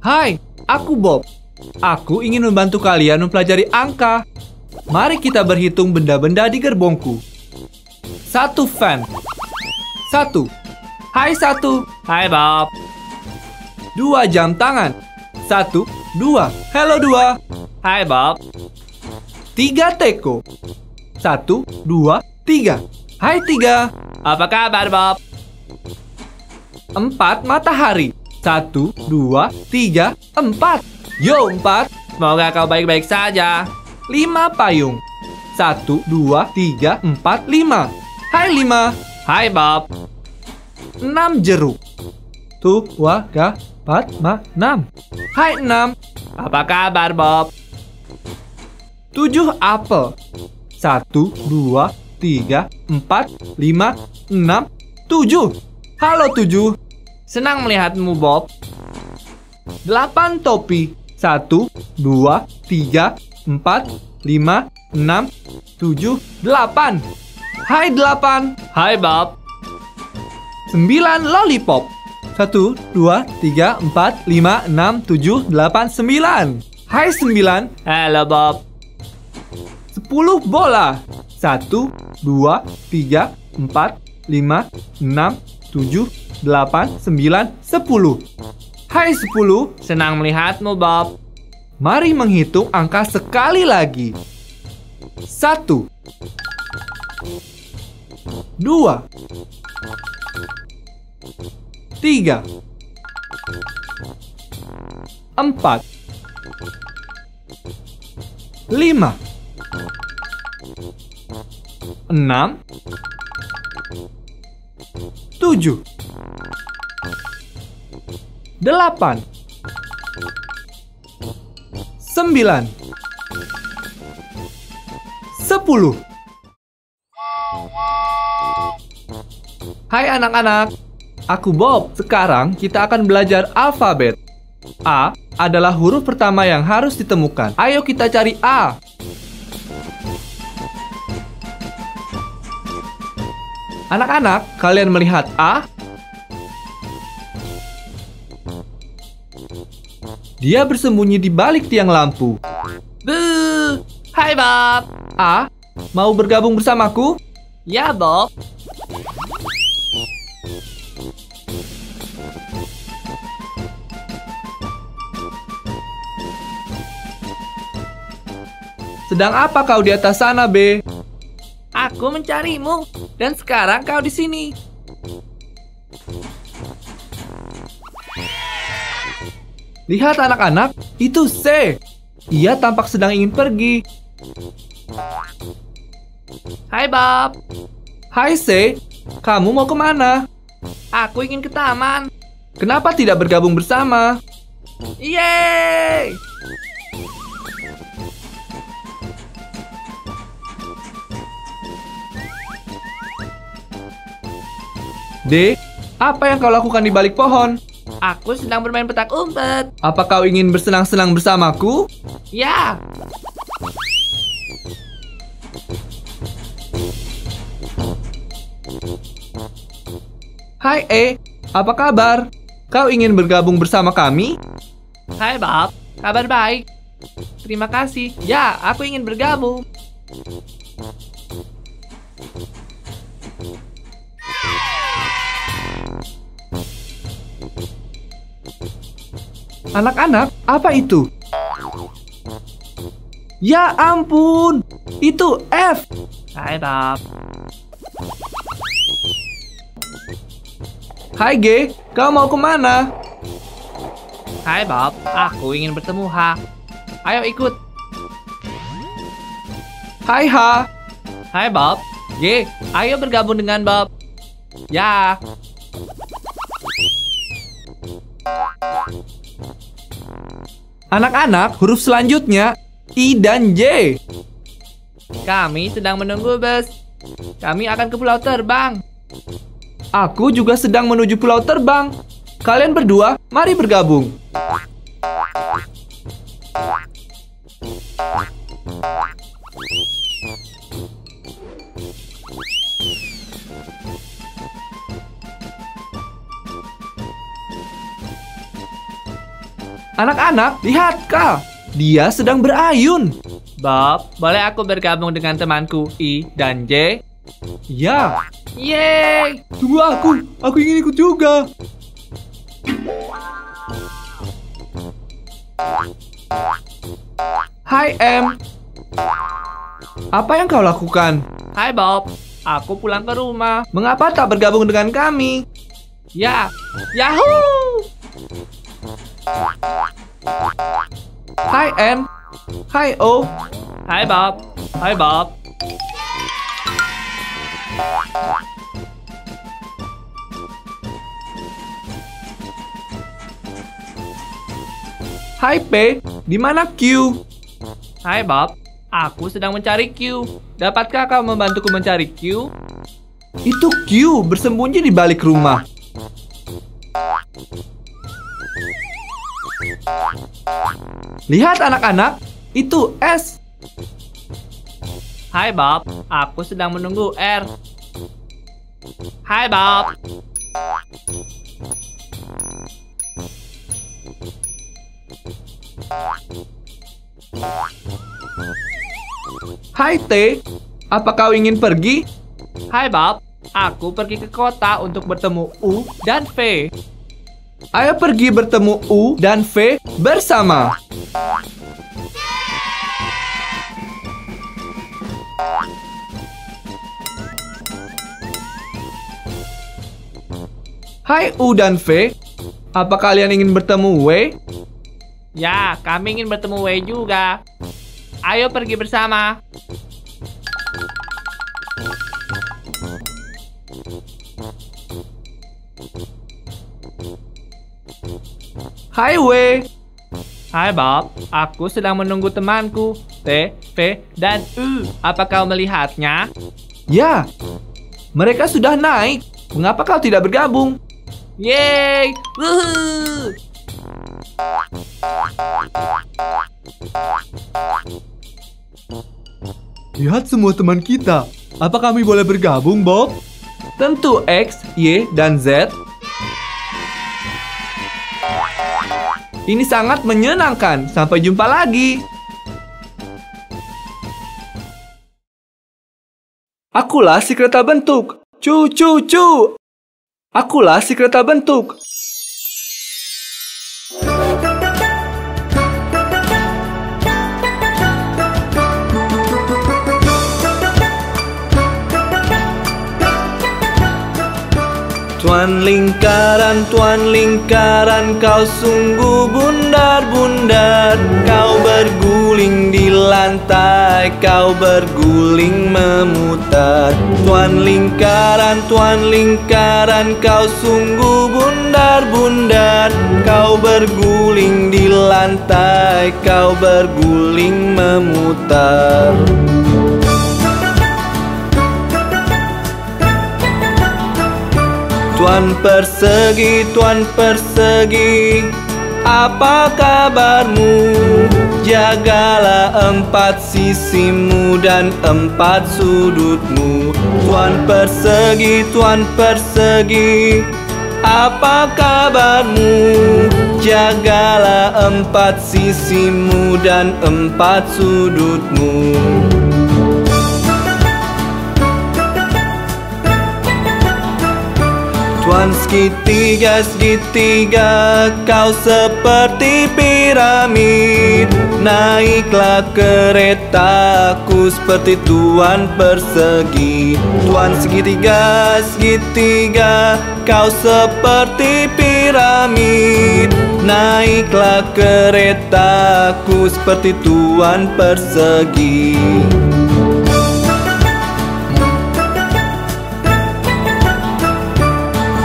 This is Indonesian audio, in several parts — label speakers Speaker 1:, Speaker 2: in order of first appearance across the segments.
Speaker 1: Hai, aku Bob. Aku ingin membantu kalian mempelajari angka. Mari kita berhitung benda-benda di gerbongku. Satu fan. Satu. Hai satu.
Speaker 2: Hai Bob.
Speaker 1: Dua jam tangan. Satu, dua. Hello dua.
Speaker 2: Hai Bob.
Speaker 1: Tiga teko. Satu, dua, tiga. Hai tiga.
Speaker 2: Apa kabar Bob?
Speaker 1: Empat matahari. Satu, dua, tiga, empat. Yo empat.
Speaker 2: Semoga kau baik-baik saja.
Speaker 1: Lima payung. Satu, dua, tiga, empat, lima. Hai lima.
Speaker 2: Hai Bob.
Speaker 1: Enam jeruk. Dua, tiga, empat, lima, enam. Hai enam.
Speaker 2: Apa kabar Bob?
Speaker 1: Tujuh apel. Satu, dua, tiga, empat, lima, enam, tujuh. Halo tujuh.
Speaker 2: Senang melihatmu Bob.
Speaker 1: Delapan topi. Satu, dua, tiga, empat, lima, enam, tujuh, delapan. Hai delapan.
Speaker 2: Hai Bob.
Speaker 1: Sembilan lollipop. Satu, dua, tiga, empat, lima, enam, tujuh, delapan, sembilan. Hai sembilan.
Speaker 2: Halo Bob.
Speaker 1: Sepuluh bola. Satu, dua, tiga, empat, lima, enam, tujuh, delapan, sembilan, sepuluh. Hai sepuluh.
Speaker 2: Senang melihatmu Bob.
Speaker 1: Mari menghitung angka sekali lagi. Satu. Dua. Tiga. Empat. Lima. Enam. Tujuh. Delapan. Sembilan. Sepuluh. Hai anak-anak, aku Bob. Sekarang kita akan belajar alfabet. A adalah huruf pertama yang harus ditemukan. Ayo kita cari A. Anak-anak, kalian melihat A? Dia bersembunyi di balik tiang lampu.
Speaker 2: Buh. Hai Bob.
Speaker 1: A, mau bergabung bersamaku?
Speaker 2: Ya Bob.
Speaker 1: Sedang apa kau di atas sana, B?
Speaker 2: Aku mencarimu dan sekarang kau di sini.
Speaker 1: Lihat anak-anak, itu C. Ia tampak sedang ingin pergi.
Speaker 2: Hai Bob.
Speaker 1: Hai C, kamu mau ke mana?
Speaker 2: Aku ingin ke taman.
Speaker 1: Kenapa tidak bergabung bersama?
Speaker 2: Yeay!
Speaker 1: D, apa yang kau lakukan di balik pohon?
Speaker 2: Aku sedang bermain petak umpet.
Speaker 1: Apa kau ingin bersenang-senang bersamaku?
Speaker 2: Ya,
Speaker 1: Hai E, apa kabar? Kau ingin bergabung bersama kami?
Speaker 2: hai Bob. Kabar baik. Terima kasih. Ya, aku ingin bergabung.
Speaker 1: Anak-anak, apa itu? Ya ampun, itu F.
Speaker 2: Hai Bob.
Speaker 1: Hai G, kau mau ke mana?
Speaker 2: Hai Bob, aku ingin bertemu H. Ayo ikut.
Speaker 1: Hai H.
Speaker 2: Hai Bob. G, ayo bergabung dengan Bob. Ya,
Speaker 1: Anak-anak, huruf selanjutnya I dan J.
Speaker 2: kami sedang menunggu bus. Kami akan ke pulau terbang.
Speaker 1: Aku juga sedang menuju pulau terbang. Kalian berdua, mari bergabung. Anak-anak, lihat Kal. Dia sedang berayun.
Speaker 2: Bob, boleh aku bergabung dengan temanku I dan J?
Speaker 1: Ya,
Speaker 2: Yeay!
Speaker 1: tunggu aku. Aku ingin ikut juga. Hai M. Apa yang kau lakukan?
Speaker 2: Hai Bob, aku pulang ke rumah.
Speaker 1: Mengapa tak bergabung dengan kami?
Speaker 2: Ya, Yahoo!
Speaker 1: Hai N. Hai O.
Speaker 2: Hai Bob, hai Bob.
Speaker 1: Hai P. Di mana Q?
Speaker 2: Hai Bob, aku sedang mencari Q. Dapatkah kau membantuku mencari Q?
Speaker 1: Itu Q bersembunyi di balik rumah. Lihat anak-anak, itu S.
Speaker 2: Hai Bob, aku sedang menunggu R. Hai Bob,
Speaker 1: Hai T. Apa kau ingin pergi?
Speaker 2: hai Bob. Aku pergi ke kota untuk bertemu U dan V.
Speaker 1: Ayo pergi bertemu U dan V bersama. Hai U dan V. Apa kalian ingin bertemu W?
Speaker 2: Ya, kami ingin bertemu W juga. Ayo pergi bersama.
Speaker 1: Hai W.
Speaker 2: Hai Bob, aku sedang menunggu temanku T, V, dan U. Apa kau melihatnya?
Speaker 1: Ya, mereka sudah naik. Mengapa kau tidak bergabung?
Speaker 2: Yeay!
Speaker 1: Lihat semua teman kita. Apa kami boleh bergabung, Bob? Tentu X, Y, dan Z. Ini sangat menyenangkan. Sampai jumpa lagi. Akulah si kereta bentuk. Cu cu cu. Akulah si kereta bentuk. Tuan lingkaran, tuan lingkaran, kau sungguh bundar-bundar Kau berguling di lantai, kau berguling memutar. Tuan lingkaran, tuan lingkaran, kau sungguh bundar-bundar Kau berguling di lantai, kau berguling memutar Tuan persegi, tuan persegi Apa kabarmu? Jagalah empat sisimu dan empat sudutmu Tuan persegi, tuan persegi Apa kabarmu? Jagalah empat sisimu dan empat sudutmu Tuan segitiga, segitiga Kau seperti piramid. Naiklah keretaku seperti tuan persegi. Tuan segitiga, segitiga Kau seperti piramid. Naiklah keretaku seperti tuan persegi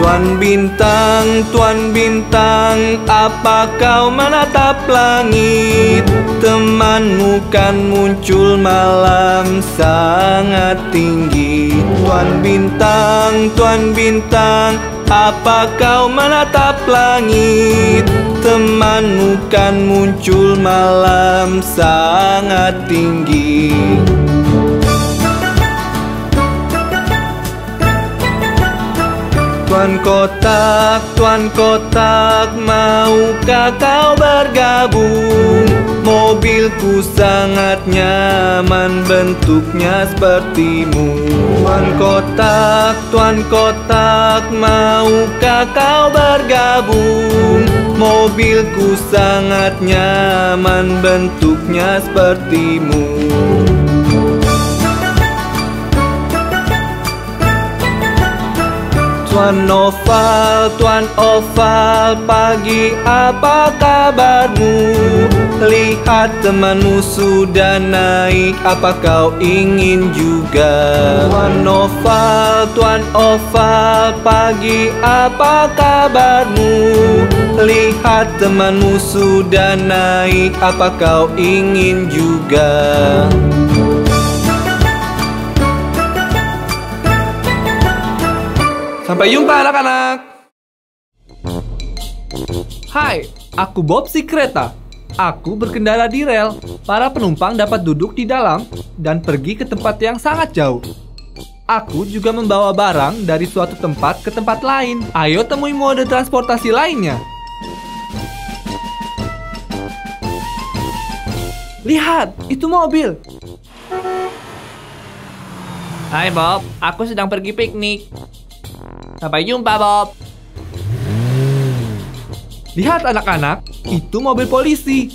Speaker 1: Tuan bintang, tuan bintang, apa kau menatap langit? Temanmu kan muncul malam sangat tinggi. Tuan bintang, tuan bintang, apa kau menatap langit? Temanmu kan muncul malam sangat tinggi. Tuan kotak, tuan kotak, maukah kau bergabung? Mobilku sangat nyaman, bentuknya sepertimu. Tuan kotak, tuan kotak, maukah kau bergabung? Mobilku sangat nyaman, bentuknya sepertimu. Tuan Oval, Tuan Oval, pagi apa kabarmu? Lihat temanmu sudah naik, apa kau ingin juga? Tuan Oval, Tuan Oval, pagi apa kabarmu? Lihat temanmu sudah naik, apa kau ingin juga? Sampai jumpa anak-anak. Hai, aku Bob si kereta. Aku berkendara di rel. Para penumpang dapat duduk di dalam dan pergi ke tempat yang sangat jauh. Aku juga membawa barang dari suatu tempat ke tempat lain. Ayo temui mode transportasi lainnya. Lihat, itu mobil.
Speaker 2: Hai Bob, aku sedang pergi piknik. Sampai jumpa Bob.
Speaker 1: Lihat anak-anak, itu mobil polisi.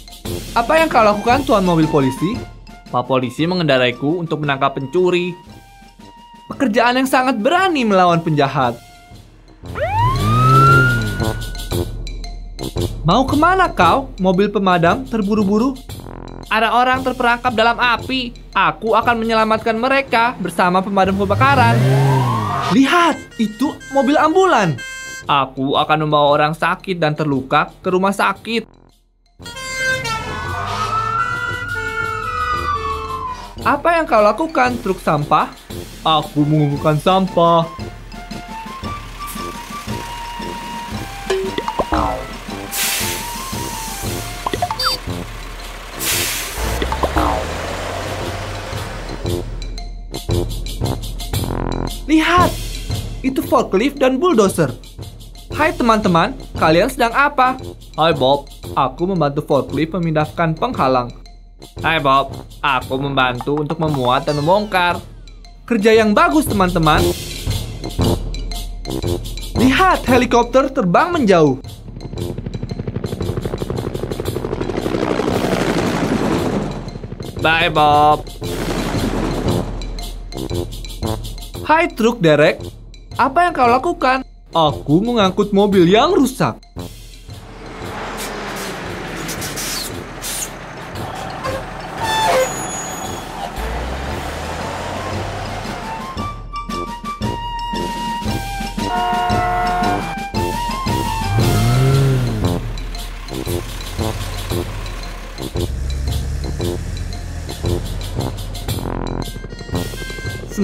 Speaker 1: Apa yang kau lakukan tuan mobil polisi?
Speaker 2: Pak polisi mengendaraiku untuk menangkap pencuri.
Speaker 1: Pekerjaan yang sangat berani melawan penjahat. Mau ke mana kau, mobil pemadam terburu-buru?
Speaker 2: Ada orang terperangkap dalam api. Aku akan menyelamatkan mereka bersama pemadam kebakaran.
Speaker 1: Lihat, itu mobil ambulan.
Speaker 2: Aku akan membawa orang sakit dan terluka ke rumah sakit.
Speaker 1: Apa yang kau lakukan, truk sampah? Aku mengumpulkan sampah. Lihat, itu forklift dan bulldozer. Hai teman-teman, kalian sedang apa?
Speaker 2: Hai Bob,
Speaker 1: Aku membantu forklift memindahkan penghalang.
Speaker 2: hai Bob. Aku membantu untuk memuat dan membongkar.
Speaker 1: Kerja yang bagus teman-teman. Lihat helikopter terbang menjauh.
Speaker 2: Bye Bob.
Speaker 1: Hai truk derek, apa yang kau lakukan? Aku mengangkut mobil yang rusak.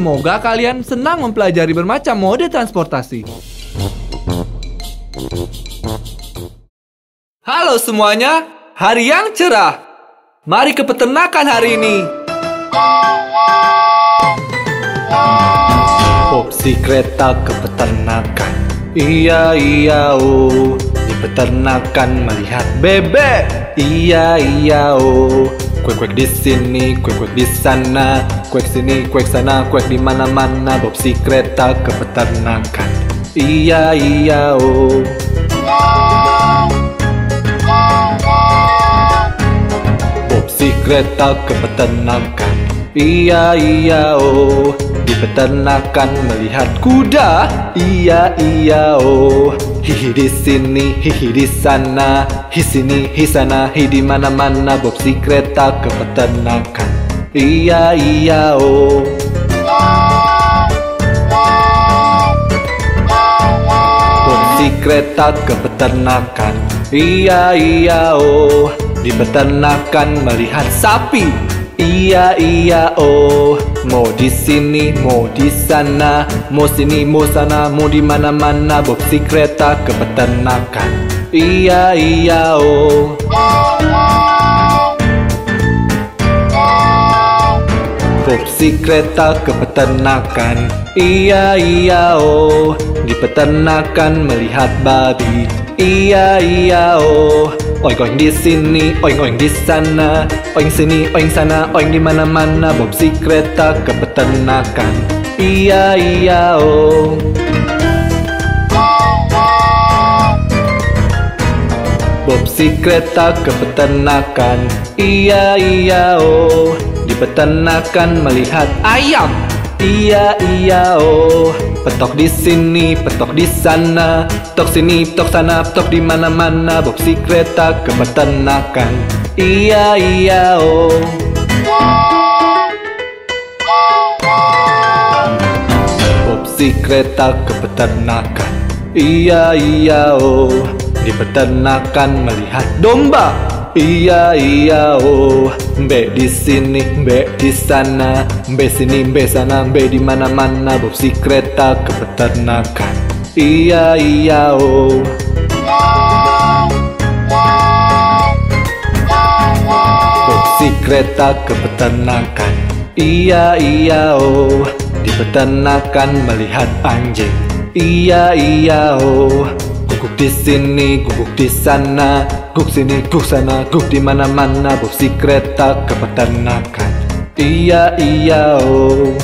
Speaker 1: Semoga kalian senang mempelajari bermacam mode transportasi. Halo semuanya, hari yang cerah. Mari ke peternakan hari ini. Opsi kereta ke peternakan. Iya iya oh, di peternakan melihat bebek. Iya iya oh. Kuek kuek di sini, kuek kuek di sana, kuek sini, kuek sana, kuek di mana mana. Bob si kereta ke peternakan. Iya iya oh. Bob si kereta ke peternakan. Iya iya oh. Di peternakan melihat kuda. Iya iya oh. Hihi di sini, hihi di sana, hi sini, hi sana, hi di mana mana. Bob si kereta ke peternakan. Iya iya oh. Kereta ke peternakan. Iya iya oh. Di peternakan melihat sapi. Iya iya oh. Mau di sini, mau di sana, mau sini, mau sana, mau di mana mana. Bob si kereta ke peternakan. Iya iya oh. Bob si kereta ke peternakan Iya iya oh Di peternakan melihat babi Iya iya oh Oing oing di sini, oing oing di sana. Oing sini, oing sana, oing di mana mana Bob si kereta ke peternakan Iya iya oh. Bob si kereta ke peternakan Iya iya oh. Di peternakan melihat ayam Iya iya oh. Petok di sini, petok di sana. Petok sini, petok sana, petok di mana mana Bob si kereta ke peternakan Iya iya oh. Bob si kereta ke peternakan Iya iya oh. Di peternakan melihat domba Iya iya oh Mbe di sini, mbe di sana Mbe sini, mbe sana, mbe di mana mana Bob si kereta ke peternakan Iya iya oh. Bob si kereta ke peternakan Iya iya oh Di peternakan melihat anjing. Iya iya oh di sini, guguk di sana Guk sini, guk sana, guk di mana mana Bob si kereta ke peternakan Iya iya oh.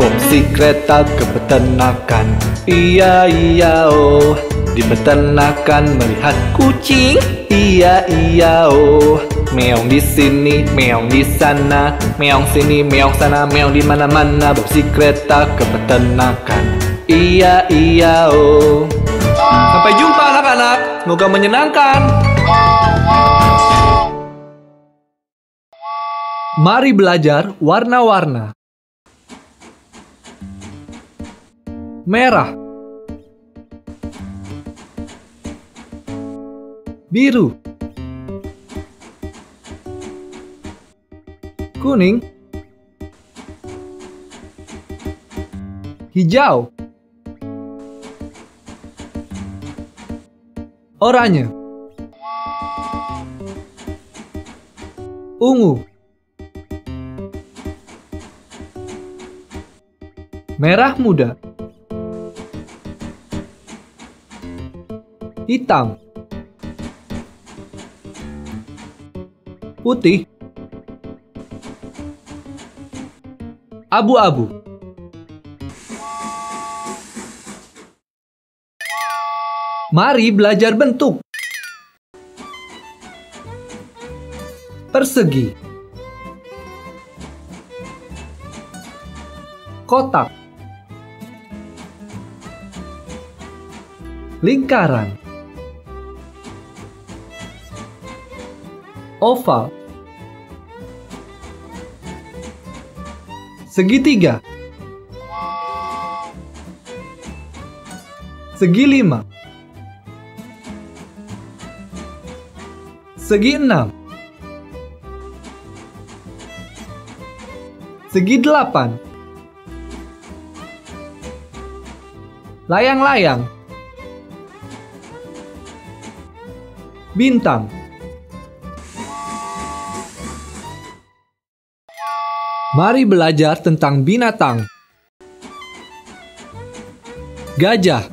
Speaker 1: Bob si kereta ke peternakan Iya iya oh. Di peternakan melihat kucing. Iya iya oh Meong di sini, meong di sana. Meong sini, meong sana, meong di mana mana Bob si kereta ke peternakan Iya iya oh. Sampai jumpa anak-anak. Semoga menyenangkan. Mari belajar warna-warna. Merah, biru, kuning, hijau, oranye, ungu, merah muda. hitam, putih, abu-abu. Mari belajar bentuk. Persegi. Kotak. Lingkaran. oval segitiga. Segi lima segi enam segi delapan layang-layang. Bintang Mari belajar tentang binatang. Gajah.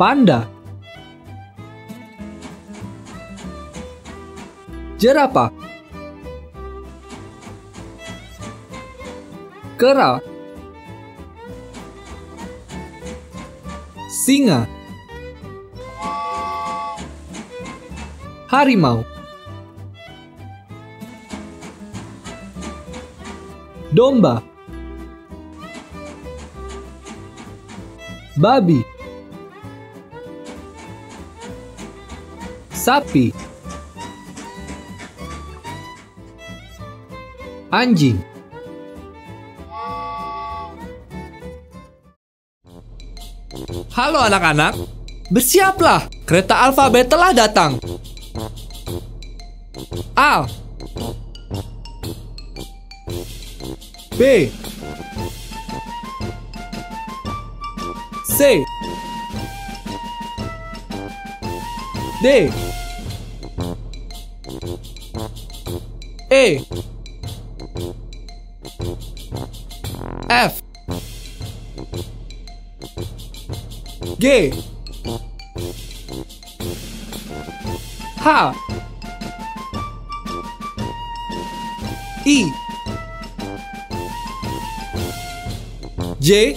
Speaker 1: Panda. Jerapah. Kera. Singa. Harimau. Domba, babi, sapi, anjing. Halo anak-anak, bersiaplah, kereta alfabet telah datang. A B C D E F. G H I J.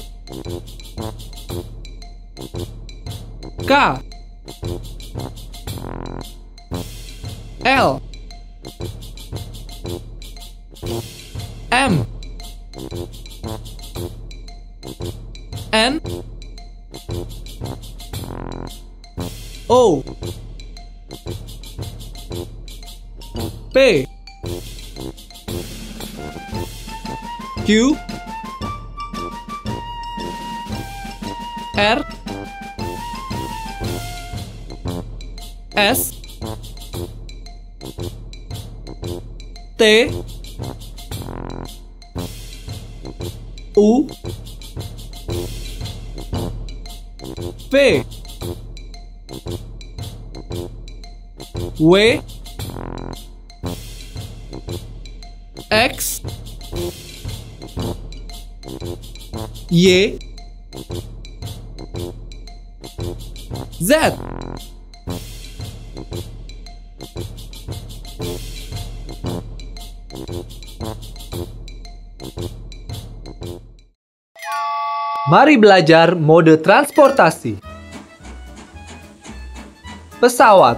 Speaker 1: K. L. M. N. O. P. Q R. S. T. U. P. W. X. Y Z Mari belajar mode transportasi. Pesawat.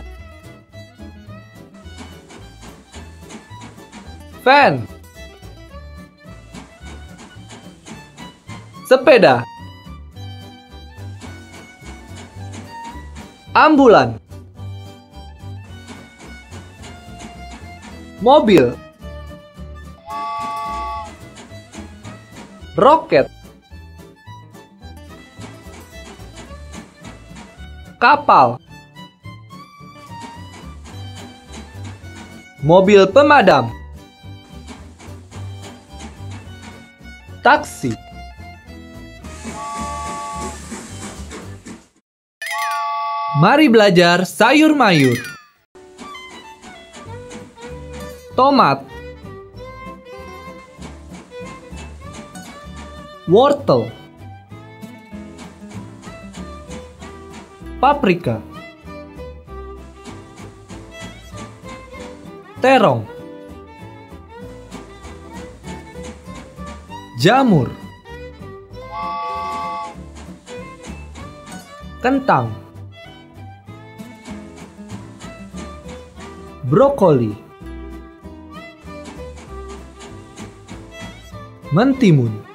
Speaker 1: Van. Sepeda. Ambulan. Mobil. Roket. Kapal. Mobil pemadam. Taksi. Mari belajar sayur mayur. Tomat. Wortel. Paprika. Terong. Jamur. Kentang. Brokoli. Mentimun.